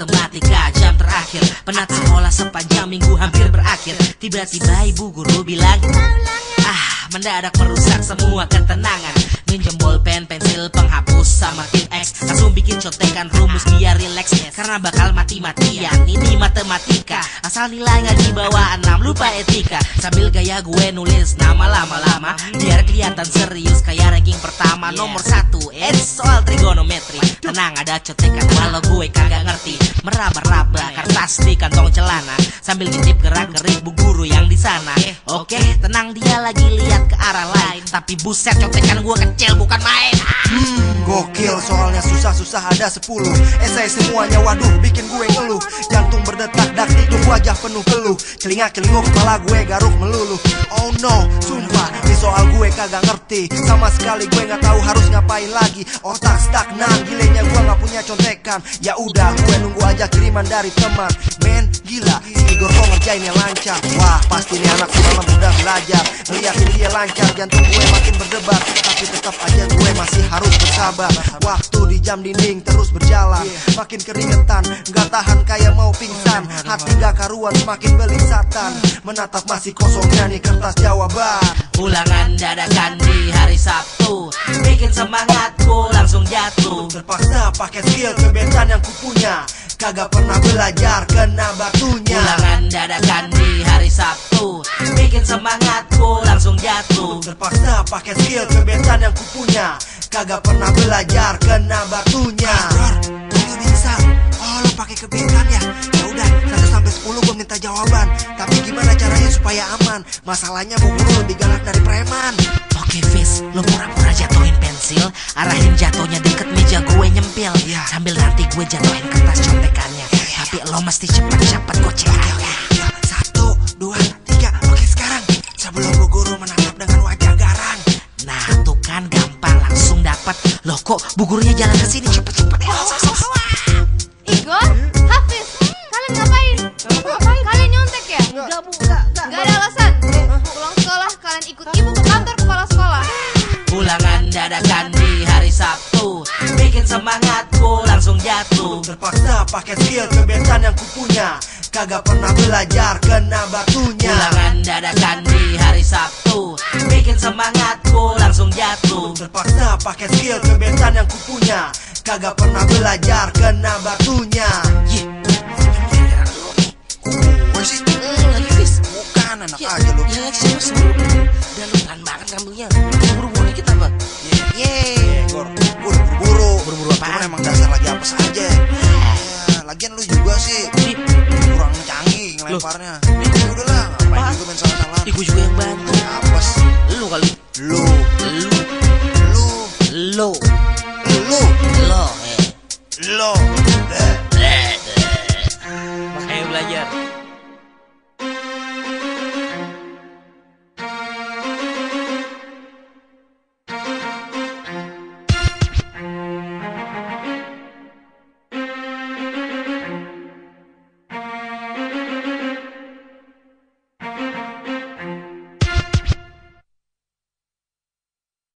matematika jam terakhir. Penat sekolah sepanjang minggu hampir berakhir. Tiba-tiba ibu guru bilang Ah, mendadak merusak semua ketenangan. Minjem bolpen, pensil, penghapus sama tim X. Langsung bikin contekan rumus biar relax Karena bakal mati-matian. Ini matematika. Asal nilai nggak di bawah 6 lupa etika. Sambil gaya gue nulis nama lama-lama Biar kelihatan serius kayak ranking pertama Nomor satu, it's soal trigonometri. Tenang ada contekan walau gue Meraba-raba kertas di kantong celana. Sambil ngintip gerak-gerik bu guru yang di sana. Oke, tenang dia lagi lihat ke arah lain. Tapi buset contekan gue kecil bukan main. Gokil soalnya susah-susah ada 10 Esai semuanya waduh bikin gue ngeluh. Jantung berdetak dak hidup wajah penuh peluh Telinga celinguk kepala gue garuk meluluh. Oh no soal gue kagak ngerti. Sama sekali gue nggak tahu harus ngapain lagi. Otak stagnan gilenya gue nggak punya contekan. Ya udah gue nunggu aja kiriman dari teman. Men gila Igor kok ngerjainnya lancar. Wah pasti nih anak semalam udah lancar jantung gue makin berdebar. Tapi tetap aja gue masih harus bersabar. Waktu di jam dinding terus berjalan. Makin keringetan Gak tahan kayak mau pingsan. Hati gak karuan semakin belisatan Menatap masih kosongnya nih kertas jawaban. Ulangan dadakan di hari Sabtu. Bikin semangatku langsung jatuh. Terpaksa pakai skill kebetan yang kupunya. Kagak pernah belajar kena batunya. Ulangan dadakan di hari Sabtu Bikin semangatku langsung jatuh. Terpaksa pakai skill kebetan yang kupunya. Kagak pernah belajar kena batunya. Bro, gue bisa. Oh lo pakai kebetan ya? Ya udah 1 sampai 10 gue minta jawaban. Tapi gimana caranya supaya aman? Masalahnya bu guru lebih galak dari preman. Oke Fis, lo pura-pura jatuhin pensil Arahin jatuhnya deket meja gue nyempil. Iya. Sambil nanti gue jatuhin kertas contekannya. Tapi lo mesti cepet-cepet gocek Oke Loh kok bu gurunya jalan ke sini cepet-cepet ya Igor, Hafiz, kalian ngapain? Kalian nyontek ya? Enggak bu, enggak, enggak. Gak ada alasan. Pulang sekolah, kalian ikut ibu ke kantor kepala sekolah. Ulangan dadakan di hari Sabtu Bikin semangatku langsung jatuh Terpaksa pakai skill kebetan yang kupunya Kagak pernah belajar kena batunya Ulangan dadakan di hari Sabtu Bikin semangatku langsung jatuh. Terpaksa pakai skill kebetan yang kupunya. Kagak pernah belajar kena batunya. Ye, Gue sih lagi Fis bukan anak Ya, aja lu. Ya Udah lu pelan banget ngambilnya Buru-buru dikit apa? Yeay Gor, gue udah buru-buru. Buru-buru apaan? Cuman emang dasar lagi apes aja. Lagian lu juga sih. Di, Kurang canggih ngelemparnya. Udahlah, ngapain juga main salah-salah? Di gue juga yang bantu. Apes. Lu kali Lu, Lu. Lu, Lo lu, Lo eh lo